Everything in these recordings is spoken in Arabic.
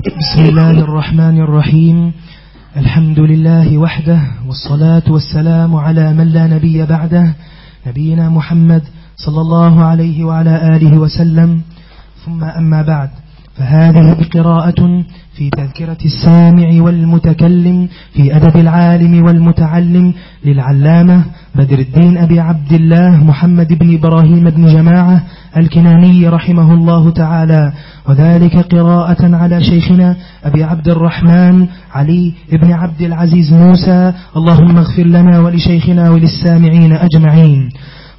بسم الله الرحمن الرحيم. الحمد لله وحده والصلاة والسلام على من لا نبي بعده نبينا محمد صلى الله عليه وعلى آله وسلم. ثم أما بعد. فهذه قراءة في تذكرة السامع والمتكلم في أدب العالم والمتعلم للعلامة بدر الدين أبي عبد الله محمد بن إبراهيم بن جماعة الكناني رحمه الله تعالى. وذلك قراءة على شيخنا أبي عبد الرحمن علي بن عبد العزيز موسى. اللهم اغفر لنا ولشيخنا وللسامعين أجمعين.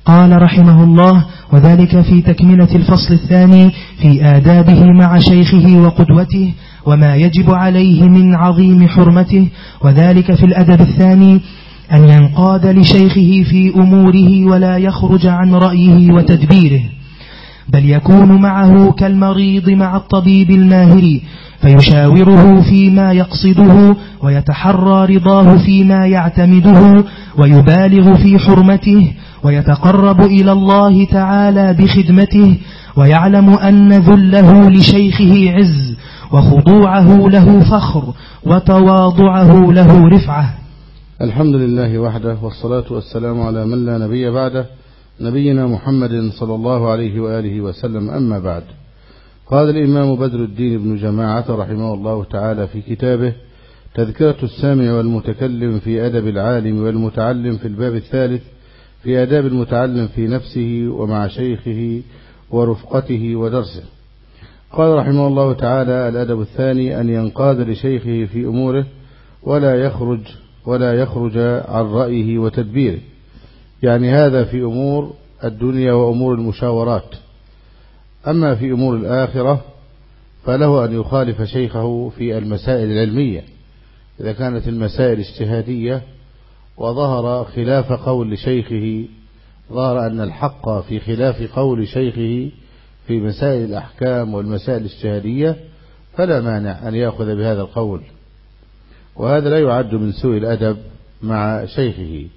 قال رحمه الله وذلك في تكملة الفصل الثاني في آدابه مع شيخه وقدوته وما يجب عليه من عظيم حرمته وذلك في الأدب الثاني أن ينقاد لشيخه في أموره ولا يخرج عن رأيه وتدبيره بل يكون معه كالمريض مع الطبيب الماهر فيشاوره فيما يقصده ويتحرى رضاه فيما يعتمده ويبالغ في حرمته ويتقرب إلى الله تعالى بخدمته ويعلم أن ذله لشيخه عز وخضوعه له فخر وتواضعه له رفعة. الحمد لله وحده والصلاة والسلام على من لا نبي بعده نبينا محمد صلى الله عليه وآله وسلم. أما بعد قال الإمام بدر الدين بن جماعة رحمه الله تعالى في كتابه تذكرة السامع والمتكلم في أدب العالم والمتعلم في الباب الثالث في آداب المتعلم في نفسه ومع شيخه ورفقته ودرسه. قال رحمه الله تعالى الأدب الثاني أن ينقاد لشيخه في أموره ولا يخرج ولا يخرج عن رأيه وتدبيره. يعني هذا في أمور الدنيا وأمور المشاورات. أما في أمور الآخرة فله أن يخالف شيخه في المسائل العلمية. إذا كانت المسائل اجتهادية وظهر خلاف قول شيخه ظهر أن الحق في خلاف قول شيخه في مسائل الأحكام والمسائل الشهرية فلا مانع أن يأخذ بهذا القول. وهذا لا يعد من سوء الأدب مع شيخه.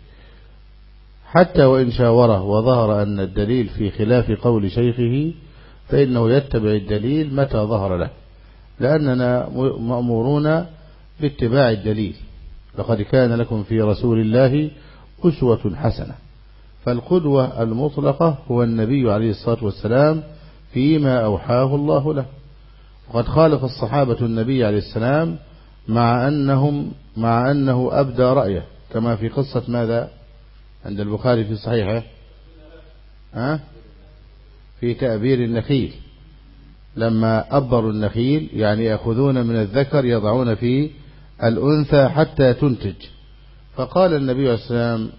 حتى وإن شاوره وظهر أن الدليل في خلاف قول شيخه فإنه يتبع الدليل متى ظهر له لأننا مأمورون باتباع الدليل. لقد كان لكم في رسول الله أسوة حسنة. فالقدوة المطلقة هو النبي عليه الصلاة والسلام فيما أوحاه الله له. وقد خالف الصحابة النبي عليه السلام مع أنهم مع أنه أبدى رأيه كما في قصة ماذا؟ عند البخاري في صحيحه. ها؟ في تأبير النخيل. لما أبروا النخيل يعني يأخذون من الذكر يضعون فيه الأنثى حتى تنتج. فقال النبي عليه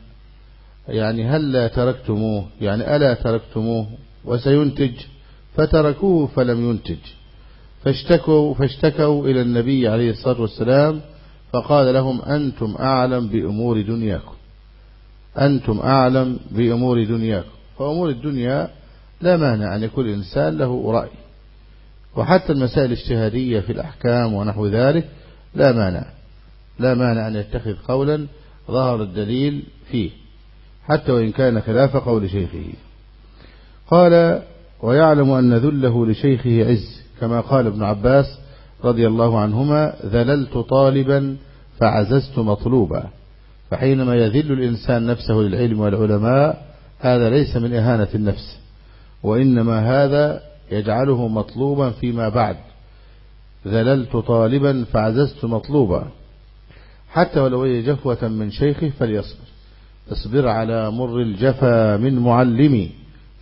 يعني هل تركتموه؟ يعني ألا تركتموه وسينتج؟ فتركوه فلم ينتج. فاشتكوا, فاشتكوا إلى النبي عليه الصلاة والسلام فقال لهم أنتم أعلم بأمور دنياكم. أنتم أعلم بأمور دنياكم. فأمور الدنيا لا مانع أن يكون الإنسان له رأي. وحتى المسائل الاجتهادية في الأحكام ونحو ذلك لا مانع. لا مانع أن يتخذ قولا ظهر الدليل فيه حتى وإن كان خلاف قول شيخه. قال ويعلم أن ذله لشيخه عز كما قال ابن عباس رضي الله عنهما ذللت طالبا فعززت مطلوبا. فحينما يذل الإنسان نفسه للعلم والعلماء هذا ليس من إهانة النفس وإنما هذا يجعله مطلوبا فيما بعد. ذللت طالبا فعززت مطلوبا. حتى ولو هي جفوة من شيخه فليصبر. اصبر على مر الجفا من معلمي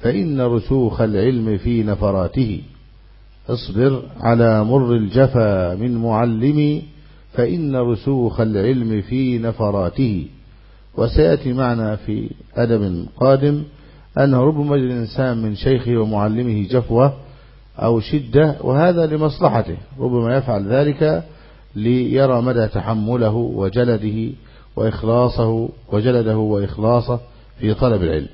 فإن رسوخ العلم في نفراته. اصبر على مر الجفا من معلمي فإن رسوخ العلم في نفراته. وسيأتي معنا في أدب قادم أن ربما الإنسان من شيخه ومعلمه جفوة أو شدة وهذا لمصلحته ربما يفعل ذلك ليرى مدى تحمله وجلده وإخلاصه وجلده وإخلاصه في طلب العلم.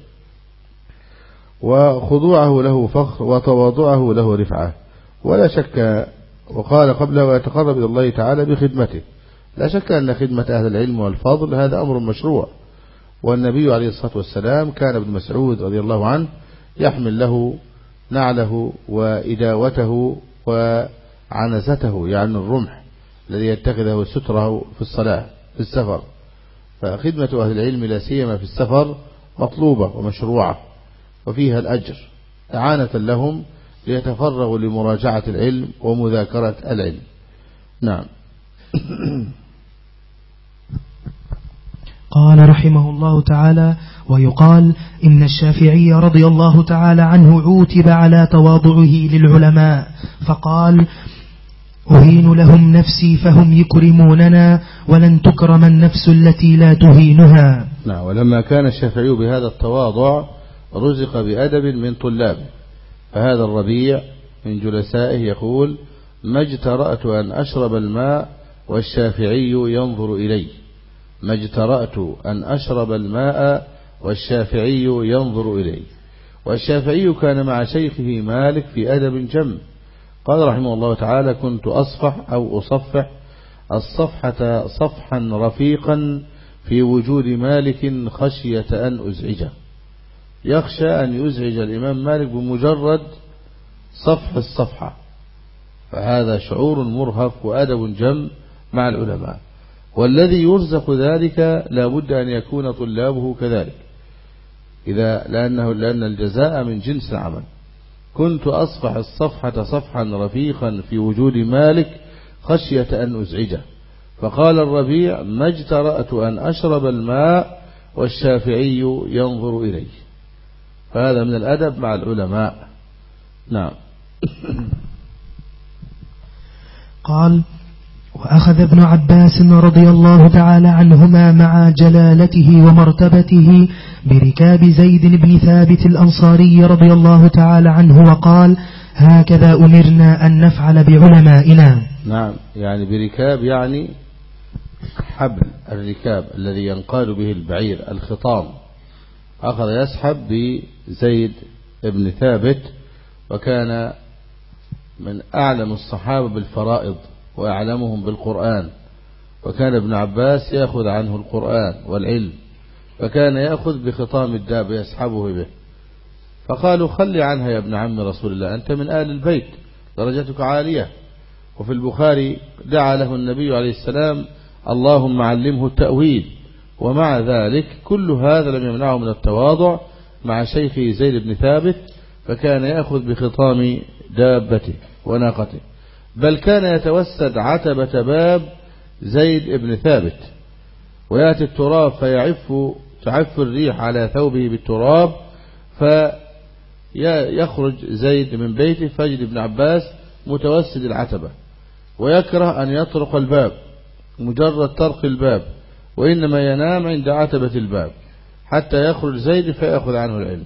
وخضوعه له فخر وتواضعه له رفعة. ولا شك وقال قبله ويتقرب إلى الله تعالى بخدمته. لا شك أن خدمة أهل العلم والفضل هذا أمر مشروع. والنبي عليه الصلاة والسلام كان ابن مسعود رضي الله عنه يحمل له نعله وإداوته وعنزته يعني الرمح الذي يتخذه ستره في الصلاة في السفر. فخدمة أهل العلم لا سيما في السفر مطلوبة ومشروعة وفيها الأجر إعانة لهم ليتفرغوا لمراجعة العلم ومذاكرة العلم. نعم. قال رحمه الله تعالى ويقال إن الشافعي رضي الله تعالى عنه عوتب على تواضعه للعلماء فقال أهين لهم نفسي فهم يكرموننا ولن تكرم النفس التي لا تهينها. نعم ولما كان الشافعي بهذا التواضع رزق بأدب من طلابه فهذا الربيع من جلسائه يقول ما اجترأت أن أشرب الماء والشافعي ينظر إليه. ما اجترأت أن أشرب الماء والشافعي ينظر إلي والشافعي كان مع شيخه مالك في أدب جم. قال رحمه الله تعالى كنت أصفح أو أصفح الصفحة صفحا رفيقا في وجود مالك خشية أن أزعجه. يخشى أن يزعج الإمام مالك بمجرد صفح الصفحة. فهذا شعور مرهف وأدب جم مع العلماء. والذي يرزق ذلك لا بد أن يكون طلابه كذلك. إذا لأنه لأن الجزاء من جنس العمل. كنت أصفح الصفحة صفحا رفيقا في وجود مالك خشية أن أزعجه. فقال الربيع ما اجترأت أن أشرب الماء والشافعي ينظر إليه. فهذا من الأدب مع العلماء. نعم. قال وأخذ ابن عباس رضي الله تعالى عنهما مع جلالته ومرتبته بركاب زيد بن ثابت الأنصاري رضي الله تعالى عنه وقال هكذا أمرنا أن نفعل بعلمائنا. نعم يعني بركاب يعني حبل الركاب الذي ينقال به البعير الخطام. أخذ يسحب بزيد بن ثابت وكان من أعلم الصحابة بالفرائض. وأعلمهم بالقرآن. وكان ابن عباس يأخذ عنه القرآن والعلم فكان يأخذ بخطام الداب يسحبه به. فقالوا خلي عنها يا ابن عم رسول الله أنت من آل البيت درجتك عالية. وفي البخاري دعا له النبي عليه السلام اللهم علمه التأويل. ومع ذلك كل هذا لم يمنعه من التواضع مع شيخه زيد بن ثابت فكان يأخذ بخطام دابته وناقته. بل كان يتوسد عتبة باب زيد ابن ثابت. ويأتي التراب فيعف تعف الريح على ثوبه بالتراب فيخرج زيد من بيته فيجد ابن عباس متوسد العتبة. ويكره أن يطرق الباب مجرد طرق الباب وإنما ينام عند عتبة الباب حتى يخرج زيد فيأخذ عنه العلم.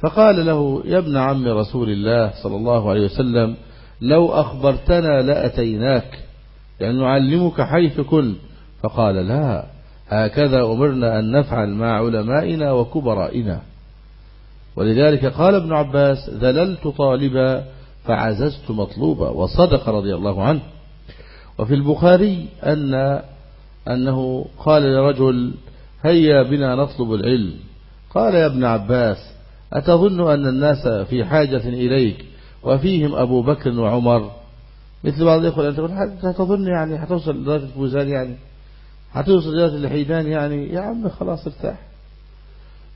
فقال له يا ابن عم رسول الله صلى الله عليه وسلم لو أخبرتنا لأتيناك لأن نعلمك حيث كنت. فقال لا هكذا أمرنا أن نفعل مع علمائنا وكبرائنا. ولذلك قال ابن عباس ذللت طالبا فعززت مطلوبا. وصدق رضي الله عنه. وفي البخاري أن أنه قال لرجل هيا بنا نطلب العلم. قال يا ابن عباس أتظن أن الناس في حاجة إليك؟ وفيهم أبو بكر وعمر. مثل بعض الإخوة أنت تقول حتى تظن يعني حتوصل لدرجة فوزان يعني. حتوصل لدرجة الحيدان يعني يا عم خلاص ارتاح.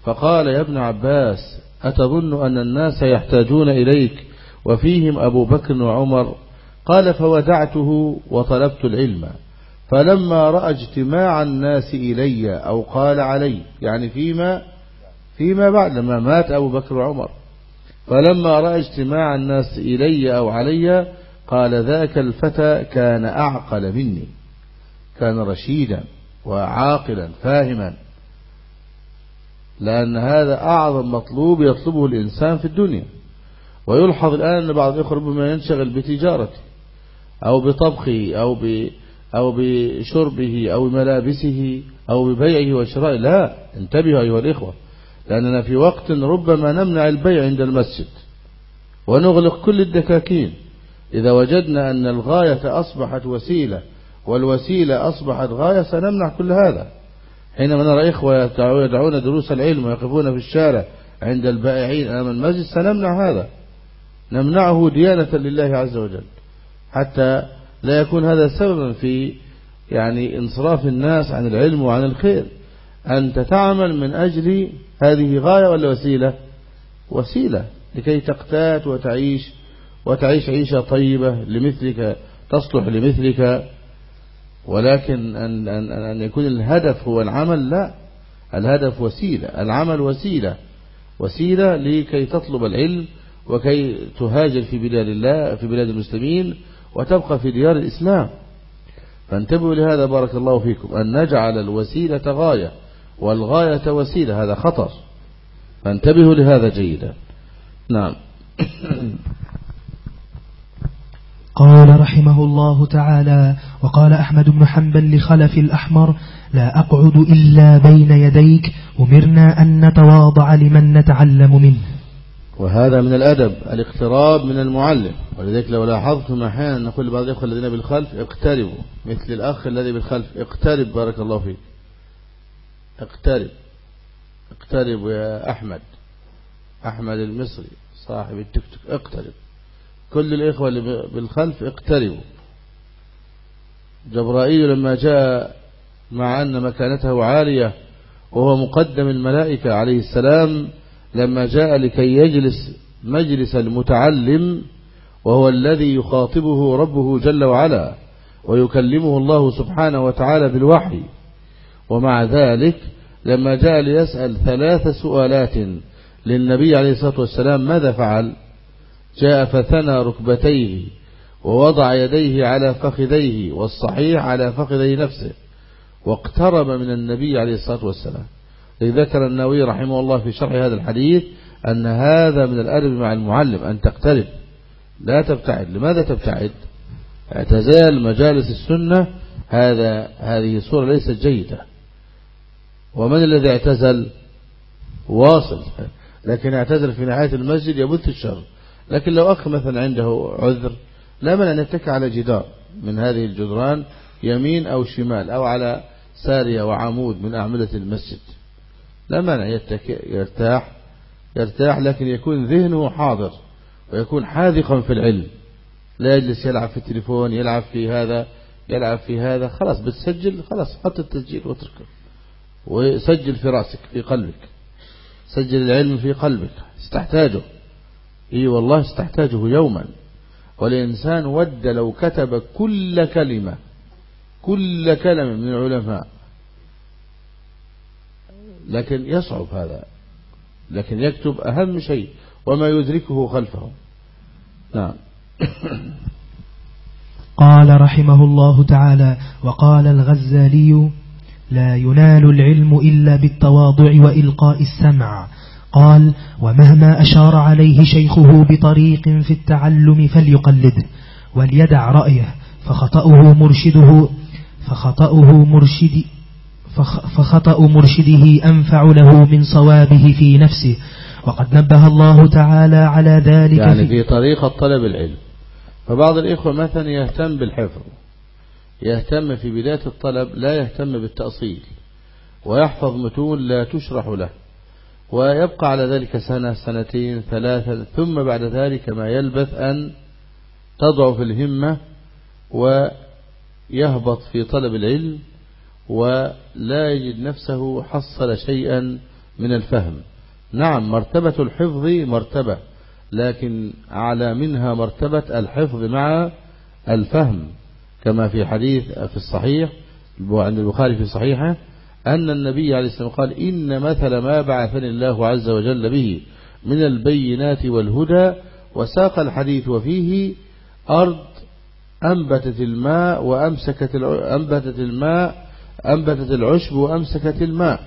فقال يا ابن عباس أتظن أن الناس يحتاجون إليك؟ وفيهم أبو بكر وعمر. قال فودعته وطلبت العلم. فلما رأى اجتماع الناس إلي أو قال علي يعني فيما فيما بعد لما مات أبو بكر وعمر. فلما رأى اجتماع الناس إلي أو علي قال ذاك الفتى كان أعقل مني. كان رشيدا وعاقلا فاهما. لأن هذا أعظم مطلوب يطلبه الإنسان في الدنيا. ويلحظ الآن أن بعض الإخوة ربما ينشغل بتجارته أو بطبخه أو ب أو بشربه أو ملابسه أو ببيعه وشرائه لا انتبهوا أيها الإخوة. لأننا في وقت ربما نمنع البيع عند المسجد ونغلق كل الدكاكين. إذا وجدنا أن الغاية أصبحت وسيلة والوسيلة أصبحت غاية سنمنع كل هذا. حينما نرى إخوة يدعون دروس العلم ويقفون في الشارع عند البائعين أمام المسجد سنمنع هذا. نمنعه ديانة لله عز وجل. حتى لا يكون هذا سببا في يعني انصراف الناس عن العلم وعن الخير. أنت تعمل من أجل هذه غاية ولا وسيلة وسيلة لكي تقتات وتعيش وتعيش عيشة طيبة لمثلك تصلح لمثلك. ولكن أن, أن, أن يكون الهدف هو العمل لا. الهدف وسيلة العمل وسيلة. وسيلة لكي تطلب العلم وكي تهاجر في بلاد الله في بلاد المسلمين وتبقى في ديار الإسلام. فانتبهوا لهذا بارك الله فيكم أن نجعل الوسيلة غاية. والغاية وسيلة هذا خطر. فانتبهوا لهذا جيدا. نعم. قال رحمه الله تعالى وقال أحمد بن حنبل لخلف الأحمر لا أقعد إلا بين يديك أمرنا أن نتواضع لمن نتعلم منه. وهذا من الأدب الاقتراب من المعلم. ولذلك لو لاحظتم أحيانا نقول لبعض الإخوة الذين بالخلف اقتربوا مثل الأخ الذي بالخلف اقترب بارك الله فيك. اقترب. اقترب يا أحمد. أحمد المصري صاحب التيك توك. اقترب. كل الإخوة اللي بالخلف اقتربوا. جبرائيل لما جاء مع أن مكانته عالية وهو مقدم الملائكة عليه السلام لما جاء لكي يجلس مجلس المتعلم وهو الذي يخاطبه ربه جل وعلا ويكلمه الله سبحانه وتعالى بالوحي ومع ذلك لما جاء ليسأل ثلاث سؤالات للنبي عليه الصلاة والسلام ماذا فعل؟ جاء فثنى ركبتيه ووضع يديه على فخذيه والصحيح على فخذي نفسه واقترب من النبي عليه الصلاة والسلام. ذكر النووي رحمه الله في شرح هذا الحديث أن هذا من الأدب مع المعلم أن تقترب. لا تبتعد. لماذا تبتعد؟ اعتزال مجالس السنة هذا هذه الصورة ليست جيدة. ومن الذي اعتزل؟ واصل. لكن اعتزل في نهاية المسجد يبث الشر. لكن لو أخ مثلا عنده عذر لا من أن يتكى على جدار من هذه الجدران يمين أو شمال أو على سارية وعمود من أعمدة المسجد. لا مانع يرتاح يرتاح لكن يكون ذهنه حاضر ويكون حاذقا في العلم. لا يجلس يلعب في التليفون يلعب في هذا يلعب في هذا خلاص بتسجل خلاص حط التسجيل واتركه. وسجل في رأسك في قلبك. سجل العلم في قلبك. استحتاجه. إي والله استحتاجه يوما. والإنسان ود لو كتب كل كلمة كل كلمة من العلماء. لكن يصعب هذا. لكن يكتب أهم شيء وما يدركه خلفه. نعم. قال رحمه الله تعالى وقال الغزالي لا ينال العلم إلا بالتواضع وإلقاء السمع. قال ومهما أشار عليه شيخه بطريق في التعلم فليقلده وليدع رأيه فخطأه مرشده فخطأه مرشد فخطأ مرشده أنفع له من صوابه في نفسه. وقد نبه الله تعالى على ذلك يعني في, في طريقة طلب العلم. فبعض الإخوة مثلا يهتم بالحفظ. يهتم في بداية الطلب لا يهتم بالتأصيل ويحفظ متون لا تشرح له ويبقى على ذلك سنة سنتين ثلاثة ثم بعد ذلك ما يلبث أن تضعف الهمة ويهبط في طلب العلم ولا يجد نفسه حصل شيئا من الفهم. نعم مرتبة الحفظ مرتبة لكن أعلى منها مرتبة الحفظ مع الفهم. كما في حديث في الصحيح عند البخاري في صحيحه أن النبي عليه السلام قال إن مثل ما بعثني الله عز وجل به من البينات والهدى وساق الحديث وفيه أرض أنبتت الماء وأمسكت أنبتت الماء أنبتت العشب وأمسكت الماء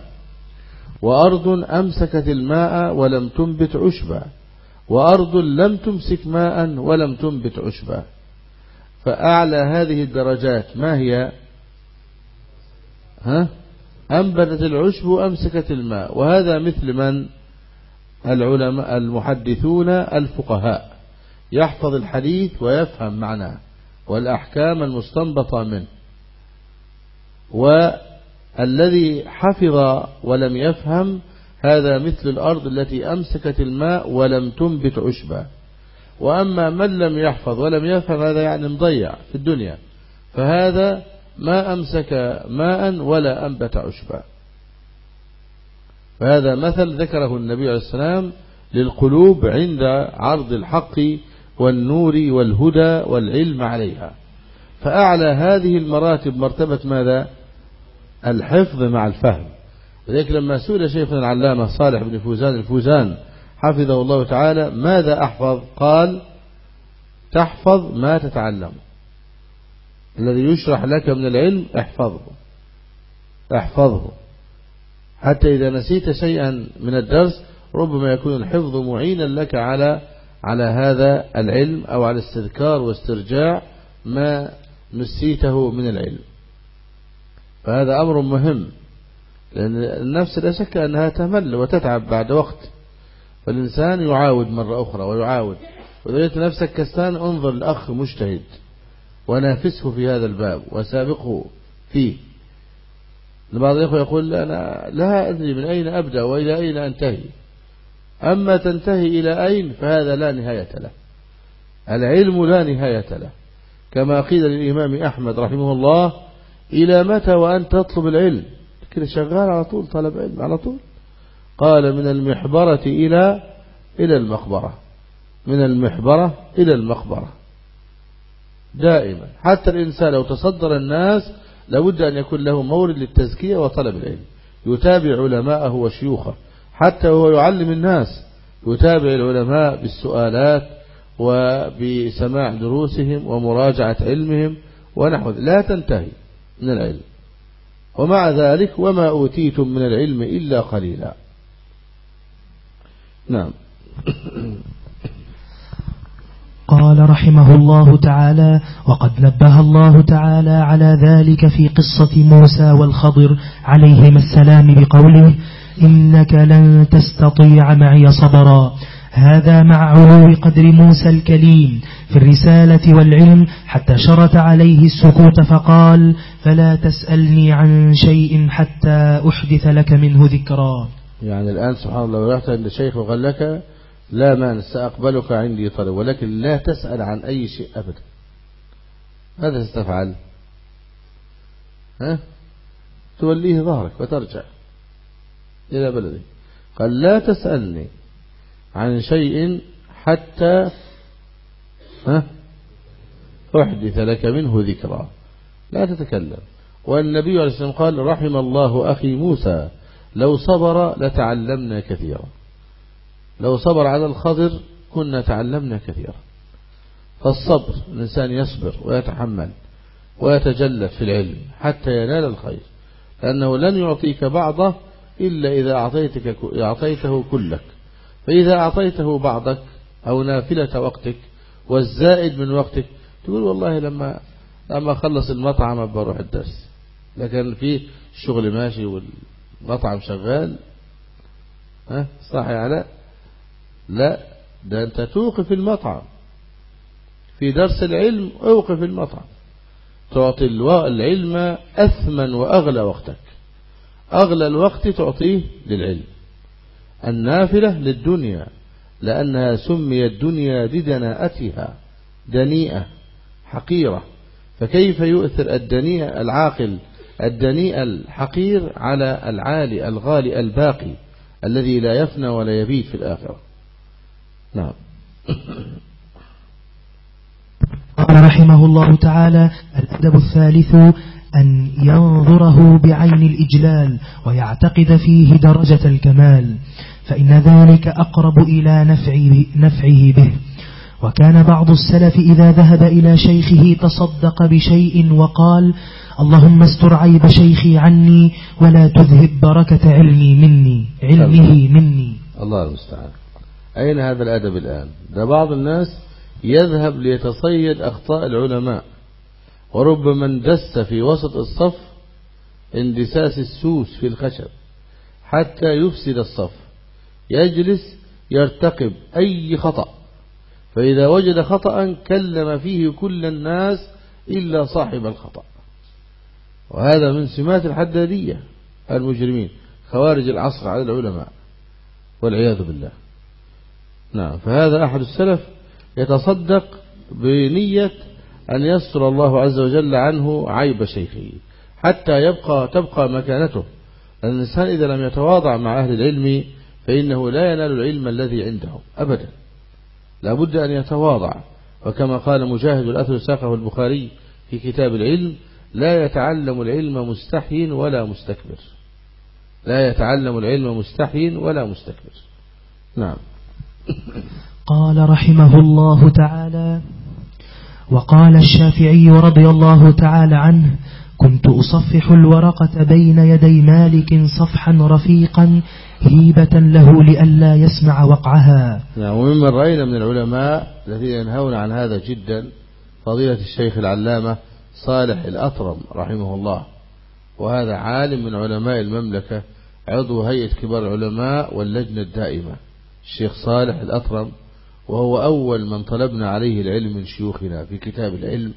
وأرض أمسكت الماء ولم تنبت عشبا وأرض لم تمسك ماء ولم تنبت عشبا. فأعلى هذه الدرجات. ما هي؟ ها؟ أنبتت العشب وأمسكت الماء؟ وهذا مثل من؟ العلماء المحدثون الفقهاء. يحفظ الحديث ويفهم معناه والأحكام المستنبطة منه. والذي حفظ ولم يفهم هذا مثل الأرض التي أمسكت الماء ولم تنبت عشبا. وأما من لم يحفظ ولم يفهم هذا يعني مضيع في الدنيا. فهذا ما أمسك ماء ولا أنبت عشبا. فهذا مثل ذكره النبي عليه السلام للقلوب عند عرض الحق والنور والهدى والعلم عليها. فأعلى هذه المراتب مرتبة ماذا؟ الحفظ مع الفهم. لذلك لما سئل شيخنا العلامة صالح بن فوزان الفوزان حفظه الله تعالى ماذا أحفظ؟ قال تحفظ ما تتعلم. الذي يشرح لك من العلم احفظه. احفظه. حتى إذا نسيت شيئا من الدرس ربما يكون الحفظ معينا لك على على هذا العلم أو على استذكار واسترجاع ما نسيته من العلم. فهذا أمر مهم لأن النفس لا شك أنها تمل وتتعب بعد وقت. فالإنسان يعاود مرة أخرى ويعاود. وإذا جئت نفسك كستان انظر لأخ مجتهد ونافسه في هذا الباب وسابقه فيه. لبعض الإخوة يقول أنا لا أدري من أين أبدأ وإلى أين أنتهي. أما تنتهي إلى أين فهذا لا نهاية له. العلم لا نهاية له. كما قيل للإمام أحمد رحمه الله إلى متى وأنت تطلب العلم؟ كده شغال على طول طلب علم على طول. قال من المحبرة إلى إلى المقبرة من المحبرة إلى المقبرة دائما. حتى الإنسان لو تصدر الناس لابد أن يكون له مورد للتزكية وطلب العلم. يتابع علماءه وشيوخه. حتى هو يعلم الناس يتابع العلماء بالسؤالات وبسماع دروسهم ومراجعة علمهم ونحو لا تنتهي من العلم. ومع ذلك وما أوتيتم من العلم إلا قليلا. نعم. قال رحمه الله تعالى وقد نبه الله تعالى على ذلك في قصة موسى والخضر. عليهما السلام بقوله إنك لن تستطيع معي صبرا. هذا مع علو قدر موسى الكليم في الرسالة والعلم حتى شرط عليه السكوت فقال فلا تسألني عن شيء حتى أحدث لك منه ذكرا. يعني الآن سبحان الله ورحت عند شيخ وقال لك لا مانع سأقبلك عندي طلب ولكن لا تسأل عن أي شيء أبدا. ماذا ستفعل؟ ها؟ توليه ظهرك وترجع إلى بلدك. قال لا تسألني عن شيء حتى ها؟ أحدث لك منه ذكرى. لا تتكلم. والنبي عليه السلام قال رحم الله أخي موسى. لو صبر لتعلمنا كثيرا. لو صبر على الخضر كنا تعلمنا كثيرا. فالصبر الإنسان يصبر ويتحمل ويتجلد في العلم حتى ينال الخير لأنه لن يعطيك بعضه إلا إذا أعطيتك أعطيته كلك. فإذا أعطيته بعضك أو نافلة وقتك والزائد من وقتك تقول والله لما لما أخلص المطعم بروح الدرس. لكن في الشغل ماشي وال مطعم شغال ها؟ صح يا علاء لا ده أنت توقف المطعم. في درس العلم أوقف المطعم. تعطي العلم أثمن وأغلى وقتك. أغلى الوقت تعطيه للعلم. النافلة للدنيا لأنها سميت دنيا لدناءتها دنيئة حقيرة. فكيف يؤثر الدنيئة العاقل الدنيء الحقير على العالي الغالي الباقي الذي لا يفنى ولا يبيت في الآخرة. نعم. قال رحمه الله تعالى الأدب الثالث أن ينظره بعين الإجلال ويعتقد فيه درجة الكمال فإن ذلك أقرب إلى نفعه به. وكان بعض السلف إذا ذهب إلى شيخه تصدق بشيء وقال اللهم استر عيب شيخي عني ولا تذهب بركة علمي مني علمه مني. الله المستعان. أين هذا الأدب الآن؟ ده بعض الناس يذهب ليتصيد أخطاء العلماء وربما اندس في وسط الصف اندساس السوس في الخشب حتى يفسد الصف يجلس يرتقب أي خطأ فإذا وجد خطأ كلم فيه كل الناس إلا صاحب الخطأ. وهذا من سمات الحدادية المجرمين خوارج العصر على العلماء والعياذ بالله. نعم فهذا أحد السلف يتصدق بنية أن يستر الله عز وجل عنه عيب شيخه حتى يبقى تبقى مكانته. الإنسان إذا لم يتواضع مع أهل العلم فإنه لا ينال العلم الذي عنده أبدا. لابد أن يتواضع. وكما قال مجاهد الأثر ساقه البخاري في كتاب العلم لا يتعلم العلم مستحي ولا مستكبر. لا يتعلم العلم مستحي ولا مستكبر. نعم. قال رحمه الله تعالى وقال الشافعي رضي الله تعالى عنه كنت أصفح الورقة بين يدي مالك صفحا رفيقا هيبة له لئلا يسمع وقعها. نعم. وممن رأينا من العلماء الذين ينهون عن هذا جدا فضيلة الشيخ العلامة صالح الأطرم رحمه الله. وهذا عالم من علماء المملكة عضو هيئة كبار العلماء واللجنة الدائمة. الشيخ صالح الأطرم وهو أول من طلبنا عليه العلم من شيوخنا في كتاب العلم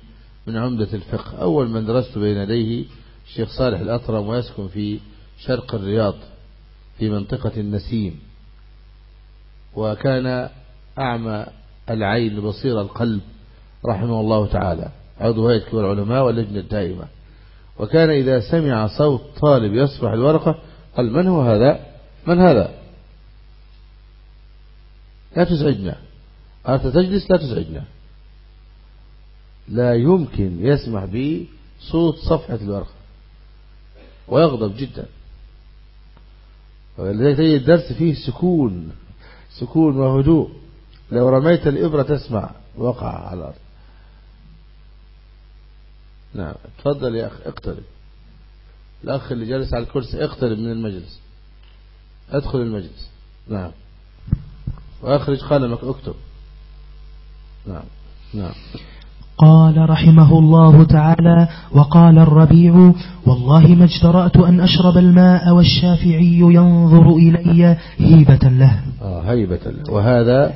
من عمدة الفقه. أول من درست بين يديه الشيخ صالح الأطرم ويسكن في شرق الرياض في منطقة النسيم. وكان أعمى العين بصير القلب رحمه الله تعالى. عضو هيئة كبار العلماء واللجنة الدائمة. وكان إذا سمع صوت طالب يصفح الورقة قال من هو هذا؟ من هذا؟ لا تزعجنا. أنت تجلس؟ لا تزعجنا. لا يمكن يسمح بي صوت صفحة الورقة. ويغضب جدا. ولذلك تجد الدرس فيه سكون سكون وهدوء. لو رميت الإبرة تسمع وقع على الأرض. نعم. تفضل يا أخي اقترب. الأخ اللي جالس على الكرسي اقترب من المجلس. أدخل المجلس. نعم. وأخرج قلمك اكتب. نعم. نعم. قال رحمه الله تعالى وقال الربيع والله ما اجترأت أن أشرب الماء والشافعي ينظر إلي هيبة له. آه هيبة له. وهذا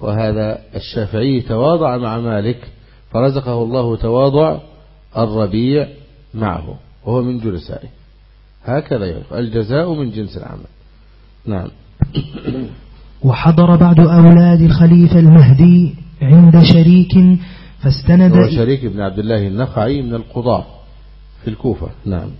وهذا الشافعي تواضع مع مالك فرزقه الله تواضع الربيع معه وهو من جلسائه هكذا يعرف الجزاء من جنس العمل. نعم. وحضر بعض أولاد الخليفة المهدي عند شريك فاستند هو شريك بن عبد الله النخعي من القضاة في الكوفة. نعم.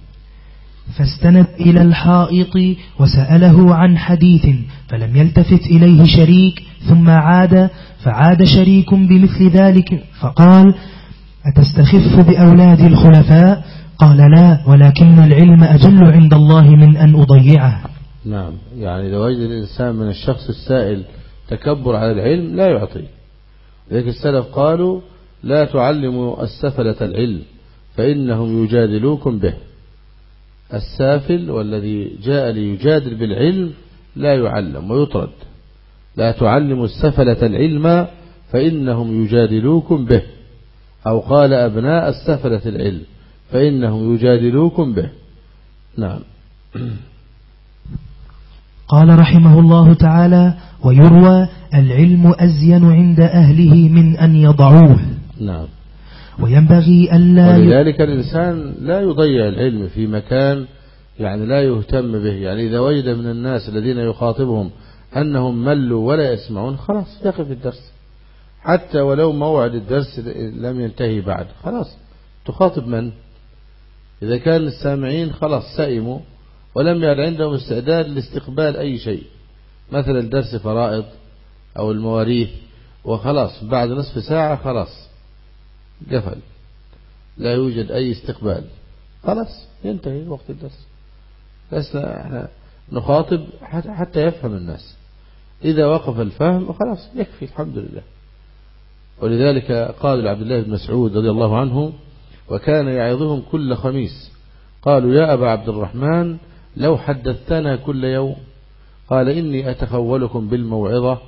فاستند إلى الحائط وسأله عن حديث فلم يلتفت إليه شريك ثم عاد فعاد شريك بمثل ذلك فقال أتستخف بأولاد الخلفاء؟ قال لا ولكن العلم أجل عند الله من أن أضيعه. نعم يعني لو يجد الإنسان من الشخص السائل تكبر على العلم لا يعطي. لذلك السلف قالوا لا تعلموا السفلة العلم فإنهم يجادلوكم به. السافل والذي جاء ليجادل بالعلم لا يعلم ويطرد. لا تعلموا السفلة العلم فإنهم يجادلوكم به. أو قال أبناء السفلة العلم فإنهم يجادلوكم به. نعم. قال رحمه الله تعالى ويروى العلم أزين عند أهله من أن يضعوه. نعم. وينبغي ألا ولذلك الإنسان لا يضيع العلم في مكان يعني لا يهتم به. يعني إذا وجد من الناس الذين يخاطبهم أنهم ملوا ولا يسمعون خلاص يقف الدرس. حتى ولو موعد الدرس لم ينتهي بعد. خلاص. تخاطب من؟ إذا كان السامعين خلاص سئموا ولم يعد عندهم استعداد لاستقبال أي شيء. مثلا درس فرائض أو المواريث وخلاص بعد نصف ساعة خلاص. قفل. لا يوجد أي استقبال. خلاص ينتهي وقت الدرس. لسنا إحنا نخاطب حتى يفهم الناس. إذا وقف الفهم خلاص يكفي الحمد لله. ولذلك قال عبد الله بن مسعود رضي الله عنه وكان يعظهم كل خميس. قالوا يا أبا عبد الرحمن لو حدثتنا كل يوم. قال إني أتخولكم بالموعظة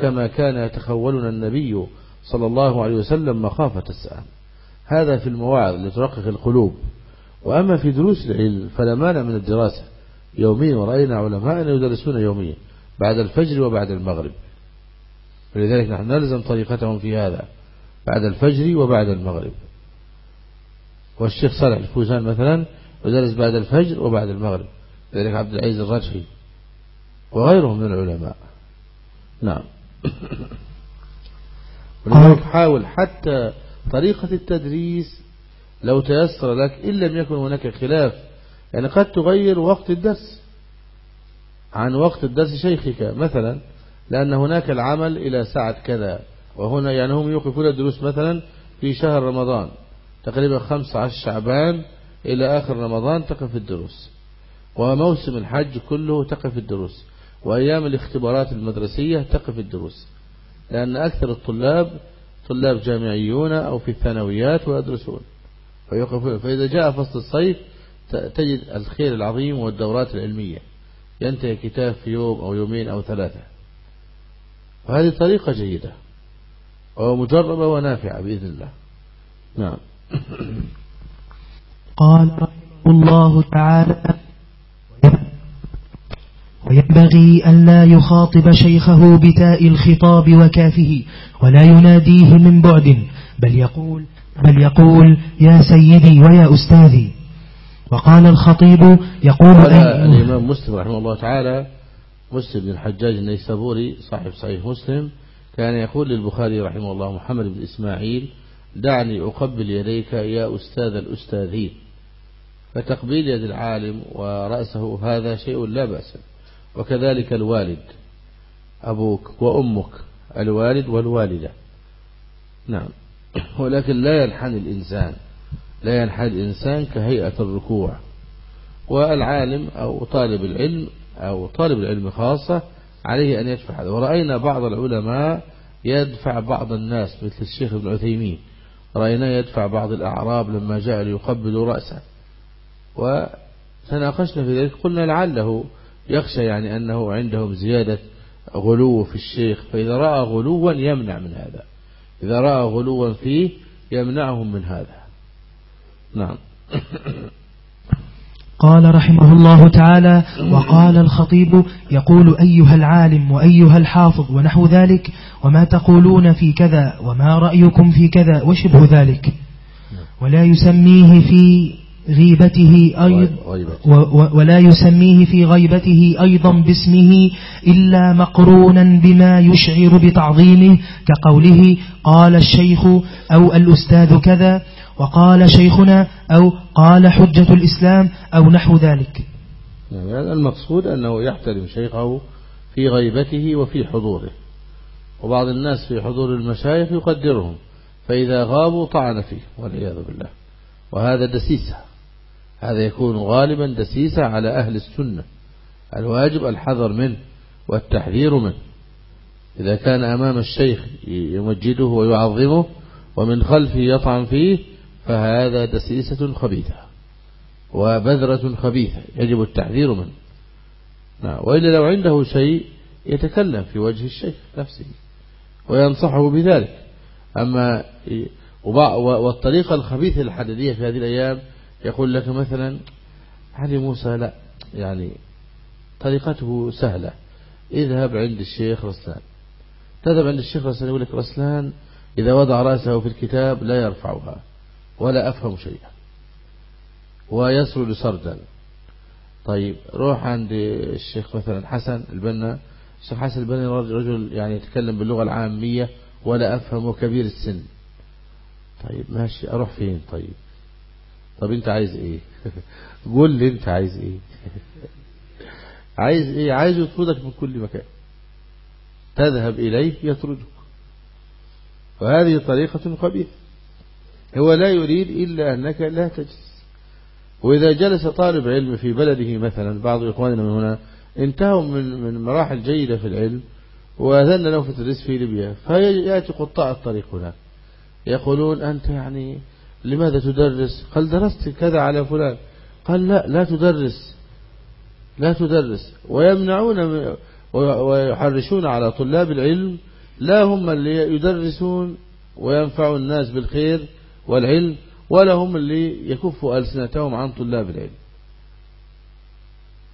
كما كان يتخولنا النبي صلى الله عليه وسلم مخافة السأل هذا في المواعظ لترقق القلوب. وأما في دروس العلم فلا مانع من الدراسة. يوميا ورأينا علماء يدرسون يوميا بعد الفجر وبعد المغرب. فلذلك نحن نلزم طريقتهم في هذا بعد الفجر وبعد المغرب. والشيخ صالح الفوزان مثلا ودرس بعد الفجر وبعد المغرب. ذلك عبد العزيز الرجحي وغيرهم من العلماء. نعم. ولذلك حاول حتى طريقة التدريس لو تيسر لك إن لم يكن هناك خلاف يعني قد تغير وقت الدرس. عن وقت الدرس شيخك مثلا لأن هناك العمل إلى ساعة كذا. وهنا يعني هم يوقفون الدروس مثلا في شهر رمضان. تقريبا 15 شعبان إلى آخر رمضان تقف الدروس. وموسم الحج كله تقف الدروس. وأيام الاختبارات المدرسية تقف الدروس. لأن أكثر الطلاب طلاب جامعيون أو في الثانويات ويدرسون. فيوقفون. فإذا جاء فصل الصيف تجد الخير العظيم والدورات العلمية. ينتهي كتاب في يوم أو يومين أو ثلاثة. وهذه طريقة جيدة ومجربة ونافعة بإذن الله. نعم. قال رحمه الله تعالى وينبغي أن لا يخاطب شيخه بتاء الخطاب وكافه ولا يناديه من بعد بل يقول, بل يقول يا سيدي ويا أستاذي. وقال الخطيب يقول أن الإمام مسلم رحمه الله تعالى مسلم بن الحجاج النيسابوري صاحب صحيح مسلم كان يقول للبخاري رحمه الله محمد بن إسماعيل دعني أقبل يديك يا أستاذ الأستاذين. فتقبيل يد العالم ورأسه هذا شيء لا بأس وكذلك الوالد أبوك وأمك الوالد والوالدة. نعم. ولكن لا ينحن الإنسان لا ينحن الإنسان كهيئة الركوع. والعالم أو طالب العلم أو طالب العلم خاصة عليه أن يدفع هذا. ورأينا بعض العلماء يدفع بعض الناس مثل الشيخ ابن عثيمين. رأيناه يدفع بعض الأعراب لما جاء ليقبل رأسه. وتناقشنا في ذلك. قلنا لعله يخشى يعني أنه عندهم زيادة غلو في الشيخ. فإذا رأى غلوا يمنع من هذا. إذا رأى غلوا فيه يمنعهم من هذا. نعم. قال رحمه الله تعالى وقال الخطيب يقول أيها العالم وأيها الحافظ ونحو ذلك وما تقولون في كذا وما رأيكم في كذا وشبه ذلك. ولا يسميه في غيبته أيض ولا يسميه في غيبته أيضا باسمه إلا مقرونا بما يشعر بتعظيمه كقوله قال الشيخ أو الأستاذ كذا وقال شيخنا أو قال حجة الإسلام أو نحو ذلك. يعني المقصود أنه يحترم شيخه في غيبته وفي حضوره. وبعض الناس في حضور المشايخ يقدرهم فإذا غابوا طعن فيه والعياذ بالله. وهذا دسيسة. هذا يكون غالبا دسيسة على أهل السنة. الواجب الحذر منه والتحذير منه. إذا كان أمام الشيخ يمجده ويعظمه ومن خلفه يطعن فيه فهذا دسيسة خبيثة وبذرة خبيثة يجب التحذير منه. نعم. وإلا لو عنده شيء يتكلم في وجه الشيخ نفسه وينصحه بذلك. أما والطريقة الخبيثة الحددية في هذه الأيام يقول لك مثلا علي موسى لا. يعني طريقته سهلة. اذهب عند الشيخ رسلان. تذهب عند الشيخ رسلان يقول لك رسلان إذا وضع رأسه في الكتاب لا يرفعها. ولا أفهم شيئا. ويسرد سردا طيب روح عند الشيخ مثلا حسن البنا. الشيخ حسن البنا رجل يعني يتكلم باللغة العامية ولا أفهم كبير السن. طيب ماشي أروح فين؟ طيب. طب أنت عايز إيه؟ قول لي أنت عايز إيه؟ عايز إيه؟ عايز يطردك من كل مكان. تذهب إليه يطردك. وهذه طريقة قبيحة هو لا يريد إلا أنك لا تجلس. وإذا جلس طالب علم في بلده مثلا بعض إخواننا من هنا انتهوا من, من مراحل جيدة في العلم وأذن لهم في تدريس في ليبيا فيأتي قطاع الطريق هناك يقولون أنت يعني لماذا تدرس؟ قال درست كذا على فلان. قال لا لا تدرس. لا تدرس. ويمنعون ويحرشون على طلاب العلم لا هم اللي يدرسون وينفعوا الناس بالخير والعلم ولا هم اللي يكفوا ألسنتهم عن طلاب العلم.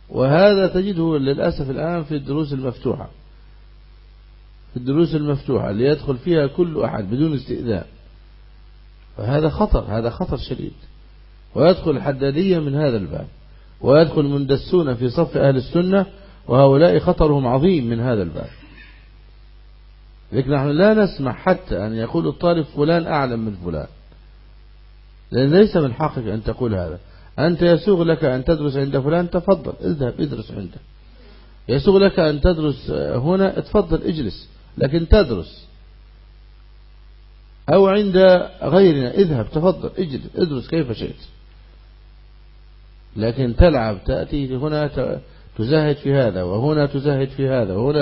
وهذا تجده للأسف الآن في الدروس المفتوحة. في الدروس المفتوحة اللي يدخل فيها كل أحد بدون استئذان. فهذا خطر هذا خطر شديد. ويدخل حدادية من هذا الباب. ويدخل مندسون في صف أهل السنة وهؤلاء خطرهم عظيم من هذا الباب. لكن نحن لا نسمح حتى أن يقول الطالب فلان أعلم من فلان. لأن ليس من حقك أن تقول هذا. أنت يسوغ لك أن تدرس عند فلان تفضل اذهب ادرس عنده. يسوغ لك أن تدرس هنا تفضل اجلس لكن تدرس. أو عند غيرنا اذهب تفضل اجلس ادرس كيف شئت. لكن تلعب تأتي هنا تزاهد في هذا وهنا تزاهد في هذا وهنا